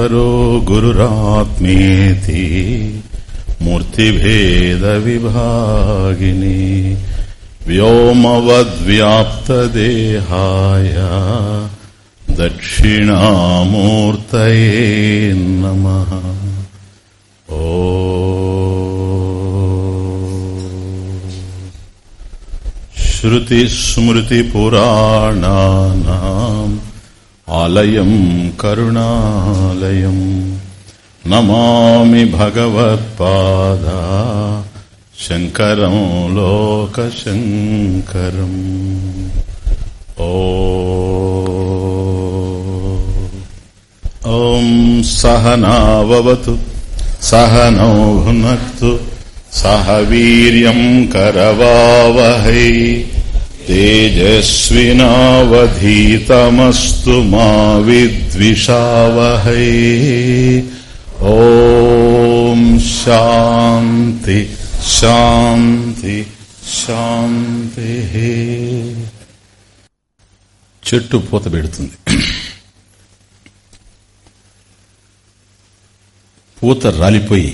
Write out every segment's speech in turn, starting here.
ఈశ్వరో గురురాత్మేతి మూర్తిభేద విభాగిని వ్యోమవద్వ్యాప్తదేహాయ దక్షిణామూర్తయే నమ ఓ శృతిస్మృతిపురాణానాం ఆలయం కరుణాలయం. నమామి భగవత్పాద శంకరం లోకశంకరం. ఓం సహనావతు సహనౌ భునక్తు సహ వీర్యం కరవావహై. तेजस्विनावधीतमस्तु मा विद्विषावहै ॐ शान्ति శాంతి శాంతి చెట్టు పూత పెడుతుంది పూత రాలిపోయి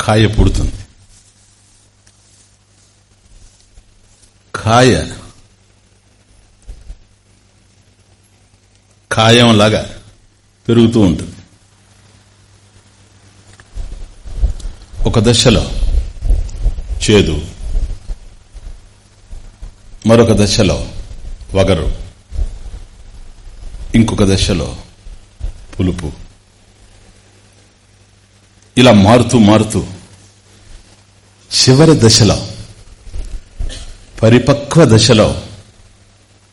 కాయ పుడుతుంది కాయ కాయంలాగా పెరుగుతూ ఉంటుంది. ఒక దశలో చేదు మరొక దశలో వగరు ఇంకొక దశలో పులుపు. ఇలా మారుతూ మారుతూ చివరి దశలో పరిపక్వ దశలో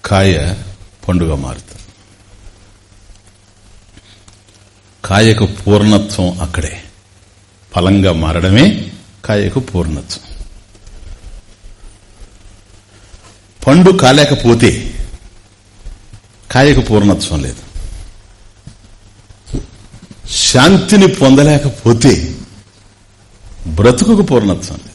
కాయ పండుగ మారుతుంది. కాయకు పూర్ణత్వం అక్కడే. ఫలంగా మారడమే కాయకు పూర్ణత్వం. పండు కాలేకపోతే కాయకు పూర్ణత్వం లేదు. శాంతిని పొందలేకపోతే బ్రతుకుకు పూర్ణత్వం లేదు.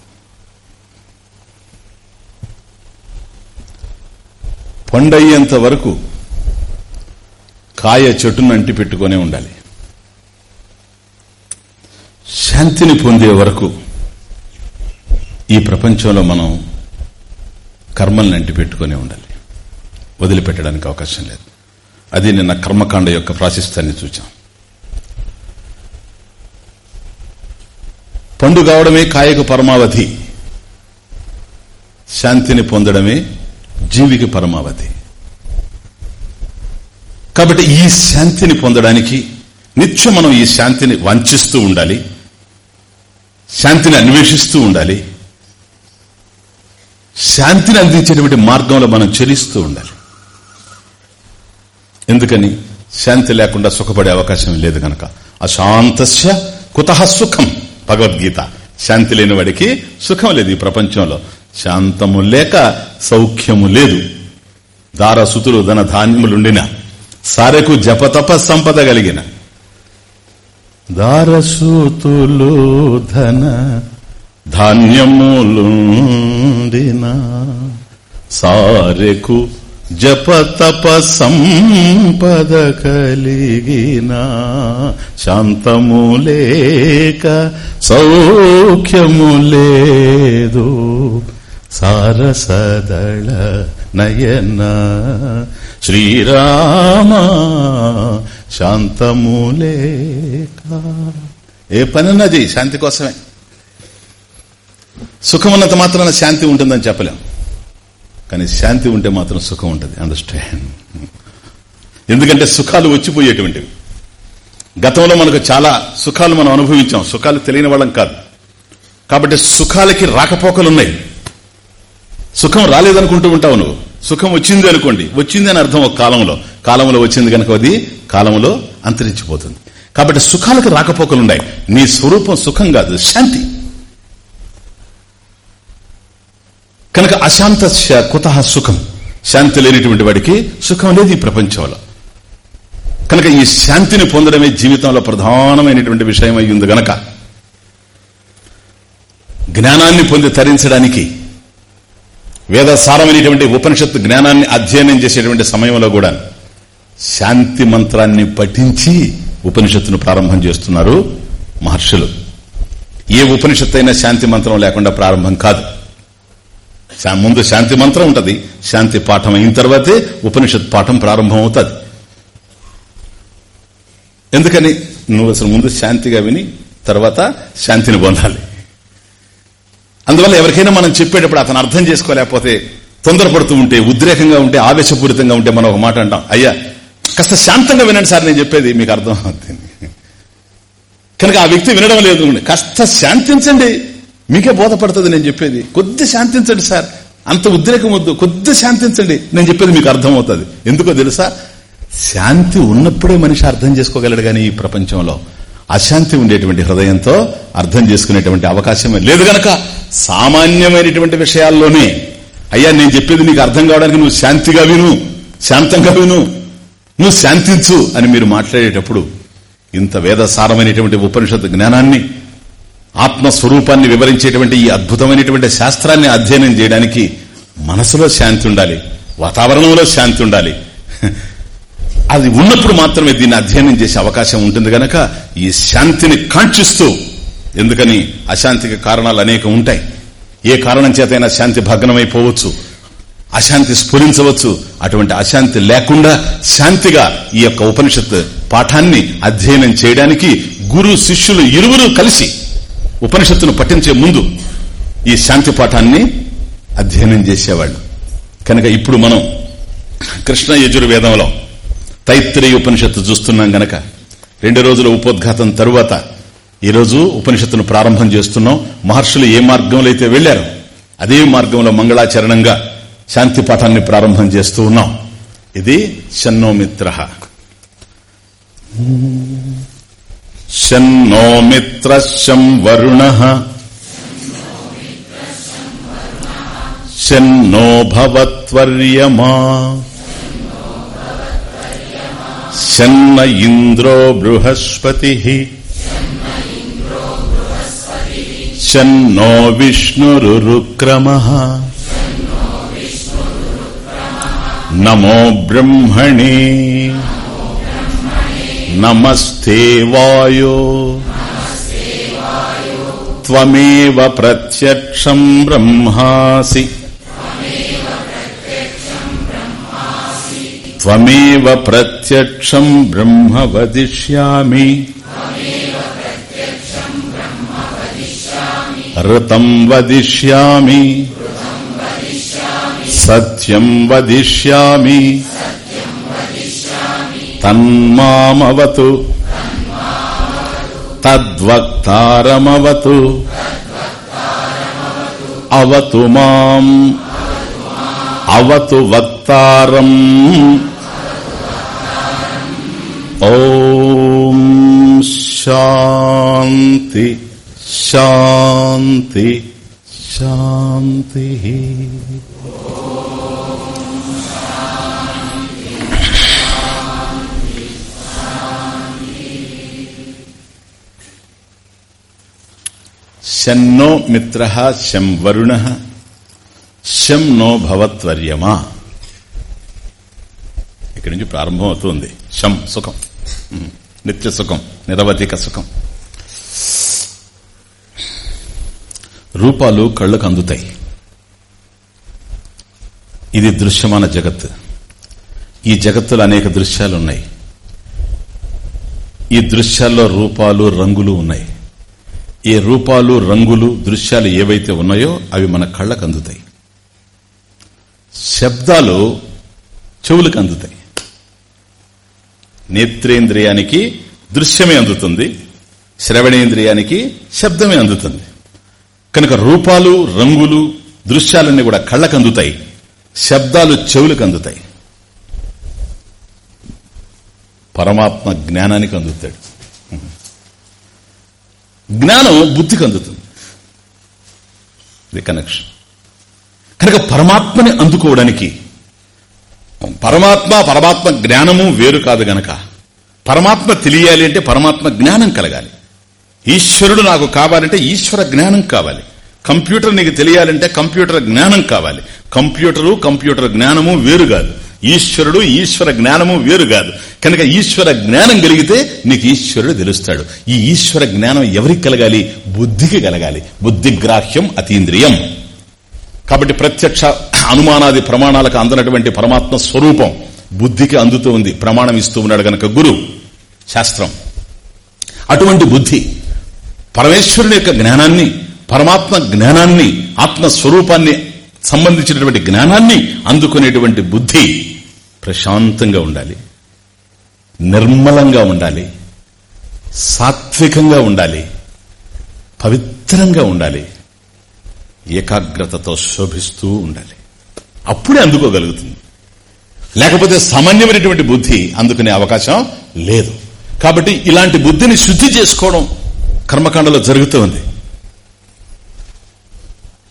పండయ్యేంత వరకు కాయ చెట్టును అంటి పెట్టుకునే ఉండాలి. శాంతిని పొందే వరకు ఈ ప్రపంచంలో మనం కర్మల్ని అంటి పెట్టుకునే ఉండాలి. వదిలిపెట్టడానికి అవకాశం లేదు. అది నిన్న కర్మకాండ యొక్క ప్రాశిస్తాన్ని చూచాం. పండు కావడమే కాయకు పరమావధి. శాంతిని పొందడమే జీవికి పరమావధి. కాబట్టి ఈ శాంతిని పొందడానికి నిత్యం మనం ఈ శాంతిని వంచిస్తూ ఉండాలి. శాంతిని అన్వేషిస్తూ ఉండాలి. శాంతిని అందించేటువంటి మార్గంలో మనం చెలిస్తూ ఉండాలి. ఎందుకని? శాంతి లేకుండా సుఖపడే అవకాశం లేదు కనుక అశాంతస్య కుత సుఖం భగవద్గీత. శాంతి లేని వాడికి సుఖం లేదు ఈ ప్రపంచంలో. శాంతము లేక సౌఖ్యము లేదు. దారసుతులు ధన ధాన్యములుండిన సారెకు జపతప సంపద కలిగిన. దారసూతులు ధన ధాన్యములుండిన సారెకు జపతప సంపద కలిగిన. శాంతము లేక సౌఖ్యము లేదు. సారసదళ నయన శ్రీరామ శాంతములేక ఏ పనున్నది? శాంతి కోసమే. సుఖమున్నంత మాత్రాన శాంతి ఉంటుందని చెప్పలేం. కానీ శాంతి ఉంటే మాత్రం సుఖం ఉంటుంది. అండర్స్టాండ్ ఎందుకంటే సుఖాలు వచ్చిపోయేటువంటివి. గతంలో మనకు చాలా సుఖాలు మనం అనుభవించాం. సుఖాలు తెలియని వాళ్ళం కాదు. కాబట్టి సుఖాలకి రాకపోకలున్నాయి. సుఖం రాలేదనుకుంటూ ఉంటావు నువ్వు. సుఖం వచ్చింది అనుకోండి. వచ్చింది అని అర్థం ఒక కాలంలో. కాలంలో వచ్చింది కనుక అది కాలంలో అంతరించిపోతుంది. కాబట్టి సుఖాలకు రాకపోకలున్నాయి. నీ స్వరూపం సుఖం కాదు శాంతి. కనుక అశాంత కుత సుఖం. శాంతి లేనిటువంటి వాడికి సుఖం లేదు ఈ ప్రపంచంలో. కనుక ఈ శాంతిని పొందడమే జీవితంలో ప్రధానమైనటువంటి విషయం అయ్యింది గనక. జ్ఞానాన్ని పొంది తరించడానికి వేదసారమైనటువంటి ఉపనిషత్తు జ్ఞానాన్ని అధ్యయనం చేసేటువంటి సమయంలో కూడా శాంతి మంత్రాన్ని పఠించి ఉపనిషత్తును ప్రారంభం చేస్తున్నారు మహర్షులు. ఏ ఉపనిషత్తు అయినా శాంతి మంత్రం లేకుండా ప్రారంభం కాదు. ముందు శాంతి మంత్రం ఉంటుంది. శాంతి పాఠం అయిన తర్వాతే ఉపనిషత్ పాఠం ప్రారంభం అవుతుంది. ఎందుకని? నువ్వు అసలు ముందు శాంతిగా విని తర్వాత శాంతిని పొందాలి. అందువల్ల ఎవరికైనా మనం చెప్పేటప్పుడు అతను అర్థం చేసుకోలేకపోతే తొందరపడుతూ ఉంటే ఉద్రేకంగా ఉంటే ఆవేశపూరితంగా ఉంటే మనం ఒక మాట అంటాం. అయ్యా కాస్త శాంతంగా వినండి సార్ నేను చెప్పేది మీకు అర్థం అవుతుంది. కనుక ఆ వ్యక్తి వినడం లేదు. కాస్త శాంతించండి. మీకే బోధపడుతుంది నేను చెప్పేది. కొద్ది శాంతించండి సార్. అంత ఉద్రేకం వద్దు. కొద్ది శాంతించండి. నేను చెప్పేది మీకు అర్థం అవుతుంది ఎందుకో తెలుసా? శాంతి ఉన్నప్పుడే మనిషి అర్థం చేసుకోగలడు కానీ ఈ ప్రపంచంలో. అశాంతి ఉండేటువంటి హృదయంతో అర్థం చేసుకునేటువంటి అవకాశమే లేదు గనక సామాన్యమైనటువంటి విషయాల్లోనే అయ్యా నేను చెప్పేది నీకు అర్థం కావడానికి నువ్వు శాంతిగా విను శాంతంగా విను నువ్వు శాంతించు అని మీరు మాట్లాడేటప్పుడు ఇంత వేదసారమైనటువంటి ఉపనిషత్తు జ్ఞానాన్ని ఆత్మస్వరూపాన్ని వివరించేటువంటి ఈ అద్భుతమైనటువంటి శాస్త్రాన్ని అధ్యయనం చేయడానికి మనసులో శాంతి ఉండాలి వాతావరణంలో శాంతి ఉండాలి. అది ఉన్నప్పుడు మాత్రమే దీన్ని అధ్యయనం చేసే అవకాశం ఉంటుంది గనక ఈ శాంతిని కాంక్షిస్తూ ఎందుకని అశాంతికి కారణాలు అనేక ఉంటాయి. ఏ కారణం చేతైనా శాంతి భగ్నమైపోవచ్చు అశాంతి స్ఫురించవచ్చు అటువంటి అశాంతి లేకుండా శాంతిగా ఈ యొక్క ఉపనిషత్ పాఠాన్ని అధ్యయనం చేయడానికి గురు శిష్యులు ఇరువురు కలిసి ఉపనిషత్తును పఠించే ముందు ఈ శాంతి పాఠాన్ని అధ్యయనం చేసేవాళ్ళు. కనుక ఇప్పుడు మనం కృష్ణ యజుర్వేదంలో తైత్రి ఉపనిషత్తు చూస్తున్నాం గనక. రెండు రోజుల ఉపోద్ఘాతం తరువాత ఈరోజు ఉపనిషత్తును ప్రారంభం చేస్తున్నాం. మహర్షులు ఏ మార్గంలో అయితే వెళ్ళారు అదే మార్గంలో మంగళాచరణంగా శాంతి పాఠాన్ని ప్రారంభం చేస్తూ ఉన్నాం. ఇది షన్నోమిత్ర. షన్నోమిత్ర వరుణ. షన్నో భవత్వర్యమా శన్న ఇంద్రో బృహస్పతి శన్నో విష్ణురుక్రమ నమో బ్రహ్మణే నమస్తే వాయో త్వమేవ ప్రత్యక్షం బ్రహ్మాసి త్వమేవ ప్రత్యక్షం బ్రహ్మ వదిష్యామి ఋతం వదిష్యామి సత్యం వదిష్యామి తన్మామవతు తద్వక్తారమవతు అవతు మాం అవతు వక్తారం ఓం శాంతి శాంతి శాంతి శన్నో మిత్ర శం వరుణ శం నో భవత్వర్యమా ఇక్కడి నుంచి ప్రారంభం అవుతుంది శం సుఖం. నిత్య సుఖం నిరవధిక సుఖం. రూపాలు కళ్ళకు అందుతాయి. ఇది దృశ్యమాన జగత్. ఈ జగత్తులో అనేక దృశ్యాలు ఉన్నాయి. ఈ దృశ్యాల్లో రూపాలు రంగులు ఉన్నాయి. ఈ రూపాలు రంగులు దృశ్యాలు ఏవైతే ఉన్నాయో అవి మన కళ్ళకు అందుతాయి. శబ్దాలు చెవులకు అందుతాయి. నేత్రేంద్రియానికి దృశ్యమే అందుతుంది శ్రవణేంద్రియానికి శబ్దమే అందుతుంది. కనుక రూపాలు రంగులు దృశ్యాలన్నీ కూడా కళ్ళకు అందుతాయి శబ్దాలు చెవులకు అందుతాయి పరమాత్మ జ్ఞానానికి అందుతాడు. జ్ఞానం బుద్ధికి అందుతుంది. ఇది కనెక్షన్ కనుక పరమాత్మని అందుకోవడానికి పరమాత్మ పరమాత్మ జ్ఞానము వేరు కాదు గనక. పరమాత్మ తెలియాలి అంటే పరమాత్మ జ్ఞానం కలగాలి. ఈశ్వరుడు నాకు కావాలంటే ఈశ్వర జ్ఞానం కావాలి. కంప్యూటర్ నీకు తెలియాలంటే కంప్యూటర్ జ్ఞానం కావాలి. కంప్యూటరు కంప్యూటర్ జ్ఞానము వేరు కాదు. ఈశ్వరుడు ఈశ్వర జ్ఞానము వేరు కాదు. కనుక ఈశ్వర జ్ఞానం కలిగితే నీకు ఈశ్వరుడు తెలుస్తాడు. ఈ ఈశ్వర జ్ఞానం ఎవరికి కలగాలి? బుద్ధికి కలగాలి. బుద్ధిగ్రాహ్యం అతీంద్రియం. కాబట్టి ప్రత్యక్ష అనుమానాది ప్రమాణాలకు అందనటువంటి పరమాత్మ స్వరూపం బుద్ధికి అందుతూ ఉంది. ప్రమాణం ఇస్తూ ఉన్నాడు గనక గురు. శాస్త్రం. అటువంటి బుద్ధి పరమేశ్వరుని యొక్క జ్ఞానాన్ని పరమాత్మ జ్ఞానాన్ని ఆత్మస్వరూపాన్ని సంబంధించినటువంటి జ్ఞానాన్ని అందుకునేటువంటి బుద్ధి ప్రశాంతంగా ఉండాలి. నిర్మలంగా ఉండాలి. సాత్వికంగా ఉండాలి. పవిత్రంగా ఉండాలి. ఏకాగ్రతతో శోభిస్తూ ఉండాలి. అప్పుడే అందుకోగలుగుతుంది. లేకపోతే సామాన్యమైనటువంటి బుద్ధి అందుకునే అవకాశం లేదు. కాబట్టి ఇలాంటి బుద్ధిని శుద్ధి చేసుకోవడం కర్మకాండలో జరుగుతూ ఉంది.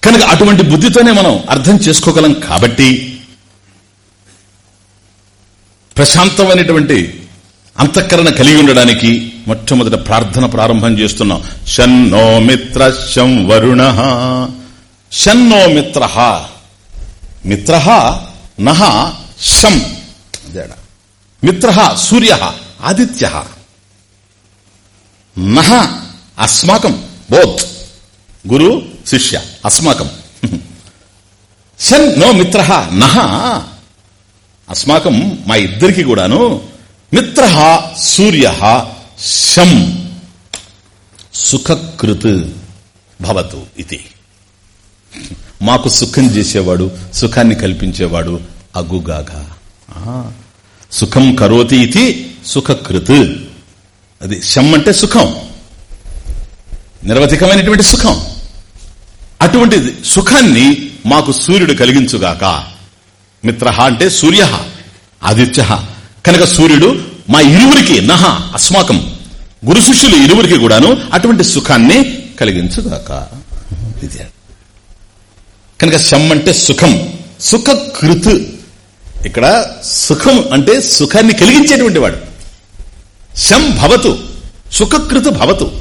కనుక అటువంటి బుద్ధితోనే మనం అర్థం చేసుకోగలం కాబట్టి ప్రశాంతమైనటువంటి అంతఃకరణ కలిగి ఉండడానికి మొట్టమొదట ప్రార్థన ప్రారంభం చేస్తున్నాం. షన్నో మిత్ర శం వరుణ. షన్నో మిత్ర. మిత్ర నహ శం మిత్ర సూర్య ఆదిత్య. నహ అస్మాకం బోత్ గురు శిష్య అస్మాకం. షన్ నో మిత్ర నహ అస్మాకం మా ఇద్దరికి కూడాను. మిత్ర సూర్య శం సుఖకృత్ భవతు ఇది. మాకు సుఖం చేసేవాడు సుఖాన్ని కల్పించేవాడు అగుగాగా. సుఖం కరోతి ఇది సుఖకృత్. అది శం అంటే సుఖం. నిరవధికమైనటువంటి సుఖం. అటువంటి సుఖాన్ని మాకు సూర్యుడు కలిగించుగాక. మిత్ర అంటే సూర్య ఆదిత్య. కనుక సూర్యుడు మా ఇరువురికి నహ అస్మాకం గురు శిష్యులు ఇరువురికి కూడాను అటువంటి సుఖాన్ని కలిగించుగాక. ఇది కనుక శం అంటే సుఖం. సుఖకృత్. ఇక్కడ సుఖం అంటే సుఖాన్ని కలిగించేటువంటి వాడు. శం భవతు. సుఖకృతు భవతు.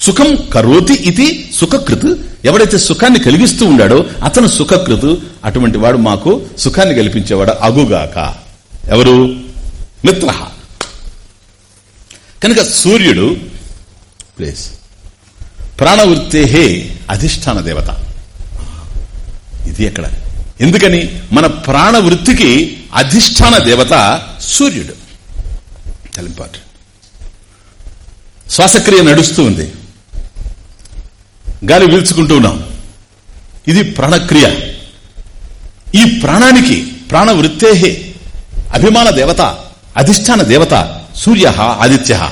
సుఖం కరోతి ఇది సుఖకృత్. ఎవడైతే సుఖాన్ని కలిగిస్తూ ఉన్నాడో అతను సుఖకృతు. అటువంటి వాడు మాకు సుఖాన్ని కల్పించేవాడు అగుగాక. ఎవరు? మిత్ర కనుక సూర్యుడు ప్లేస్ ప్రాణవృత్తే అధిష్టాన దేవత. ఇది ఎక్కడ? ఎందుకని మన ప్రాణవృత్తికి అధిష్టాన దేవత సూర్యుడు. చాలా ఇంపార్టెంట్ శ్వాసక్రియ నడుస్తూ ఉంది. గాలి పీల్చుకుంటూ ఉన్నాం. ఇది ప్రాణక్రియ. ఈ ప్రాణానికి ప్రాణవృత్తేహే. అభిమాన దేవత అధిష్టాన దేవత సూర్య ఆదిత్య.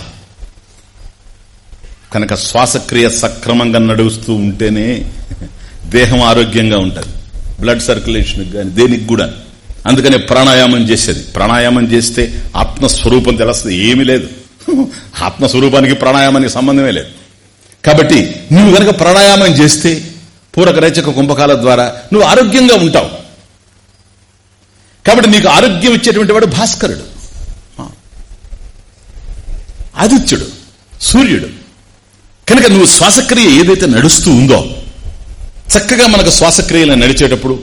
కనుక శ్వాసక్రియ సక్రమంగా నడుస్తూ ఉంటేనే దేహం ఆరోగ్యంగా ఉంటుంది. బ్లడ్ సర్క్యులేషన్ కానీ దేనికి కూడా. అందుకనే ప్రాణాయామం చేసేది. ప్రాణాయామం చేస్తే ఆత్మస్వరూపం తెలుస్తుంది ఏమీ లేదు. ఆత్మస్వరూపానికి ప్రాణాయామానికి సంబంధమే లేదు. కాబట్టి నువ్వు కనుక ప్రాణాయామం చేస్తే పూరక రేచక కుంభకాల ద్వారా నువ్వు ఆరోగ్యంగా ఉంటావు. కాబట్టి నీకు ఆరోగ్యం ఇచ్చేటువంటి వాడు భాస్కరుడు. ఆదిత్యుడు సూర్యుడు. కనుక నువ్వు శ్వాసక్రియ ఏదైతే నడుస్తూ ఉందో చక్కగా మనకు శ్వాసక్రియలు నడిచేటప్పుడు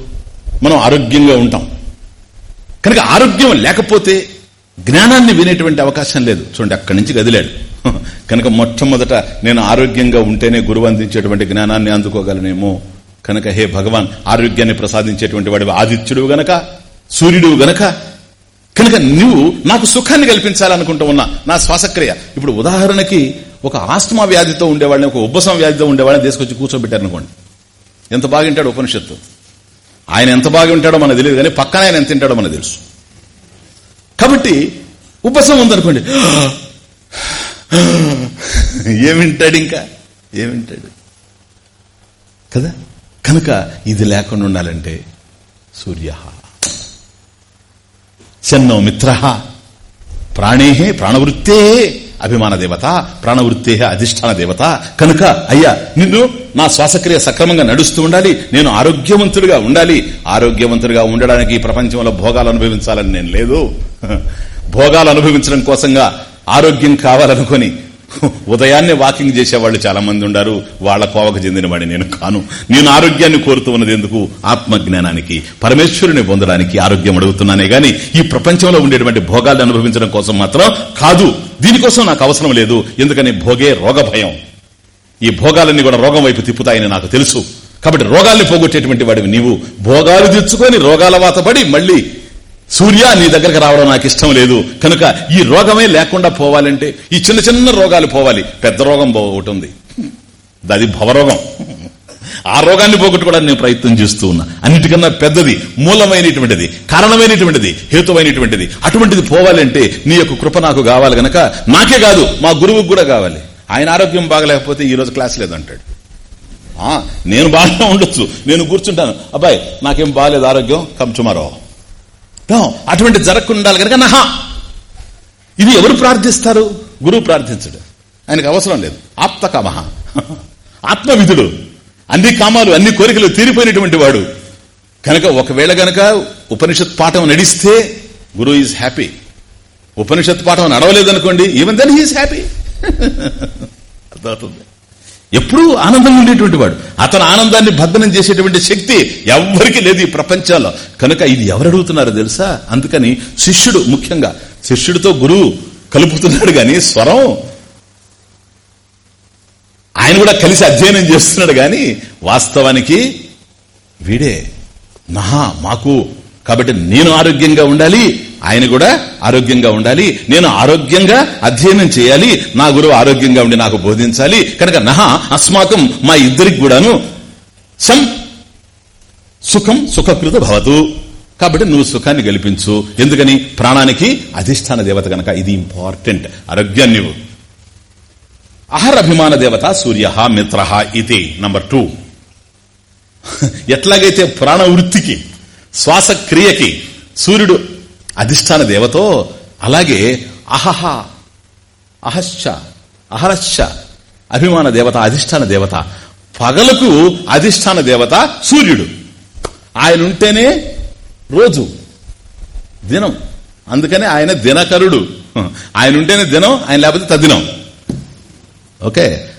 మనం ఆరోగ్యంగా ఉంటాం. కనుక ఆరోగ్యం లేకపోతే జ్ఞానాన్ని వినేటువంటి అవకాశం లేదు. చూడండి అక్కడి నుంచి గదిలాడు. కనుక మొట్టమొదట నేను ఆరోగ్యంగా ఉంటేనే గురువు అందించేటువంటి జ్ఞానాన్ని అందుకోగలనేమో. కనుక హే భగవాన్ ఆరోగ్యాన్ని ప్రసాదించేటువంటి వాడు ఆదిత్యుడు గనక సూర్యుడు గనక. కనుక నువ్వు నాకు సుఖాన్ని కల్పించాలనుకుంటూ ఉన్నా నా శ్వాసక్రియ. ఇప్పుడు ఉదాహరణకి ఒక ఆస్తమా వ్యాధితో ఉండేవాళ్ళని ఒక ఉబ్బసం వ్యాధితో ఉండేవాళ్ళని తీసుకొచ్చి కూర్చోబెట్టారనుకోండి. ఎంత బాగుంటాడు ఉపనిషత్తు? ఆయన ఎంత బాగా ఉంటాడో మనకు తెలియదు కానీ పక్కన ఆయన ఎంత తింటాడో మనకు తెలుసు. కాబట్టి ఉపశమం ఉందనుకోండి ఏమింటాడు ఇంకా? ఏమింటాడు కదా? కనుక ఇది లేకుండా ఉండాలంటే సూర్య చెన్నో మిత్ర ప్రాణే ప్రాణవృత్తే అభిమాన దేవత ప్రాణవృత్తే అధిష్టాన దేవత. కనుక అయ్యా నిన్ను నా శ్వాసక్రియ సక్రమంగా నడుస్తూ ఉండాలి నేను ఆరోగ్యవంతుడిగా ఉండాలి. ఆరోగ్యవంతుడిగా ఉండడానికి ఈ ప్రపంచంలో భోగాలు అనుభవించాలని నేను లేదు. భోగాలు అనుభవించడం కోసంగా ఆరోగ్యం కావాలనుకొని ఉదయాన్నే వాకింగ్ చేసేవాళ్ళు చాలా మంది ఉండారు. వాళ్ళ కోవకు చెందినవాడిని నేను కాను. నేను ఆరోగ్యాన్ని కోరుతూ ఉన్నది ఎందుకు? ఆత్మజ్ఞానానికి పరమేశ్వరుని పొందడానికి ఆరోగ్యం అడుగుతున్నానే గాని ఈ ప్రపంచంలో ఉండేటువంటి భోగాలు అనుభవించడం కోసం మాత్రం కాదు. దీనికోసం నాకు అవసరం లేదు. ఎందుకని? భోగే రోగ భయం. ఈ భోగాలన్నీ కూడా రోగం వైపు తిప్పుతాయని నాకు తెలుసు. కాబట్టి రోగాల్ని పోగొట్టేటువంటి వాడివి నీవు. భోగాలు తెచ్చుకొని రోగాల వాతపడి మళ్ళీ సూర్య నీ దగ్గరకు రావడం నాకు ఇష్టం లేదు. కనుక ఈ రోగమే లేకుండా పోవాలంటే ఈ చిన్న చిన్న రోగాలు పోవాలి. పెద్ద రోగం ఒకటి ఉంది అది భవరోగం ఆ రోగాన్ని పోగొట్టుకోవడానికి నేను ప్రయత్నం చేస్తూ ఉన్నా. అన్నిటికన్నా పెద్దది మూలమైనటువంటిది కారణమైనటువంటిది హేతువైనటువంటిది. అటువంటిది పోవాలంటే నీ యొక్క కృప నాకు కావాలి గనక నాకే కాదు మా గురువుకు కూడా కావాలి. ఆయన ఆరోగ్యం బాగలేకపోతే ఈ రోజు క్లాస్ లేదంటాడు. నేను బాగా ఉండొచ్చు నేను కూర్చుంటాను. అబ్బాయి నాకేం బాగాలేదు ఆరోగ్యం కమ్ టుమారో అటువంటి జరగకుండా ఉండాలి కనుక నహా. ఇది ఎవరు ప్రార్థిస్తారు? గురువు ప్రార్థించడు. ఆయనకు అవసరం లేదు. ఆప్తకామహ. ఆత్మవిధుడు. అన్ని కామాలు అన్ని కోరికలు తీరిపోయినటువంటి వాడు. కనుక ఒకవేళ గనక ఉపనిషత్ పాఠం నడిస్తే గురు ఈజ్ హ్యాపీ ఉపనిషత్ పాఠం నడవలేదనుకోండి even then he is happy అర్థమవుతుంది. ఎప్పుడూ ఆనందం ఉండేటువంటి వాడు. అతను ఆనందాన్ని భద్రం చేసేటువంటి శక్తి ఎవ్వరికి లేదు ఈ ప్రపంచంలో. కనుక ఇది ఎవరు అడుగుతున్నారో తెలుసా? అందుకని శిష్యుడు ముఖ్యంగా శిష్యుడితో గురువు కలుపుతున్నాడు గాని స్వరం ఆయన కూడా కలిసి అధ్యయనం చేస్తున్నాడు గాని వాస్తవానికి వీడే నహా మాకు. కాబట్టి నేను ఆరోగ్యంగా ఉండాలి ఆయన కూడా ఆరోగ్యంగా ఉండాలి నేను ఆరోగ్యంగా అధ్యయనం చేయాలి నా గురువు ఆరోగ్యంగా ఉండి నాకు బోధించాలి. కనుక నహ అస్మాకం మా ఇద్దరికి కూడాను సం సుఖం సుఖకృత భవతు. కాబట్టి నువ్వు సుఖాన్ని గెలిపించు. ఎందుకని? ప్రాణానికి అధిష్టాన దేవత కనుక ఇది ఇంపార్టెంట్ ఆరోగ్యాన్ని నువ్వు అహరభిమాన దేవత సూర్య మిత్ర ఇది నంబర్ టూ ఎట్లాగైతే ప్రాణ వృత్తికి శ్వాసక్రియకి సూర్యుడు అధిష్టాన దేవతో అలాగే అహహ అహశ్చ అహరశ్చ అభిమాన దేవత అధిష్టాన దేవత. పగలకు అధిష్టాన దేవత సూర్యుడు. ఆయన ఉంటేనే రోజు దినం. అందుకనే ఆయన దినకరుడు. ఆయన ఉంటేనే దినం ఆయన లేకపోతే తదినం ఓకే?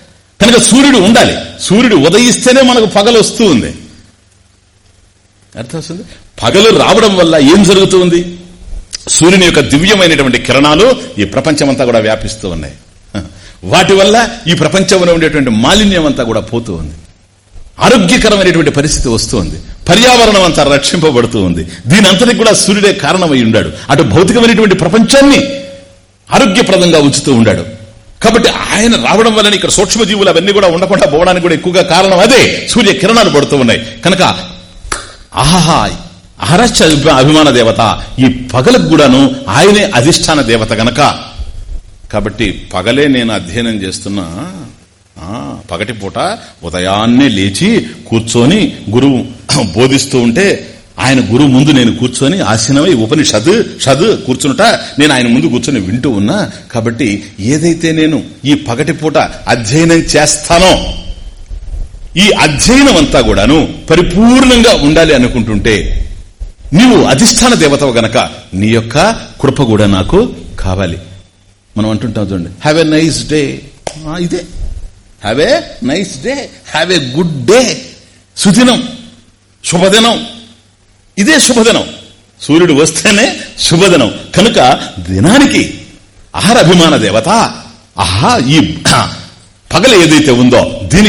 కనుక సూర్యుడు ఉండాలి. సూర్యుడు ఉదయిస్తేనే మనకు పగలు వస్తూ ఉంది. అర్థం వస్తుంది? పగలు రావడం వల్ల ఏం జరుగుతుంది సూర్యుని యొక్క దివ్యమైనటువంటి కిరణాలు ఈ ప్రపంచమంతా కూడా వ్యాపిస్తూ ఉన్నాయి. వాటి వల్ల ఈ ప్రపంచంలో ఉండేటువంటి మాలిన్యం అంతా కూడా పోతూ ఉంది. ఆరోగ్యకరమైనటువంటి పరిస్థితి వస్తుంది పర్యావరణం అంతా రక్షింపబడుతూ ఉంది. దీని అంతటికి కూడా సూర్యుడే కారణమై ఉన్నాడు అటు భౌతికమైనటువంటి ప్రపంచాన్ని ఆరోగ్యప్రదంగా ఉంచుతూ ఉన్నాడు కాబట్టి ఆయన రావడం వల్ల ఇక్కడ సూక్ష్మజీవులు అవన్నీ కూడా ఉండకుండా పోవడానికి కూడా ఎక్కువగా కారణం అదే. సూర్య కిరణాలు పడుతూ ఉన్నాయి. కనుక ఆహా అహరశ్చ అభిమాన దేవత. ఈ పగలకు కూడాను ఆయనే అధిష్టాన దేవత గనక. కాబట్టి పగలే నేను అధ్యయనం చేస్తున్నా. పగటి పూట ఉదయాన్నే లేచి కూర్చొని గురువు బోధిస్తూ ఉంటే ఆయన గురువు ముందు నేను కూర్చొని ఆసీనమై ఉపనిషద్ షద్ కూర్చునుట నేను ఆయన ముందు కూర్చొని వింటూ ఉన్నా. కాబట్టి ఏదైతే నేను ఈ పగటి పూట అధ్యయనం చేస్తానో ఈ అధ్యయనం అంతా కూడాను పరిపూర్ణంగా ఉండాలి అనుకుంటుంటే నీవు అధిష్టాన దేవతవు గనక నీ యొక్క కృప కూడా నాకు కావాలి. మనం అంటుంటాం చూడండి హ్యావ్ ఎ నైస్ డే ఇదే. Have a nice day have a good day సుదినం శుభదినం ఇదే శుభదినం. సూర్యుడు వస్తేనే శుభదినం. కనుక దినానికి ఆహార అభిమాన దేవత ఆహా ఈ పగల ఏదైతే ఉందో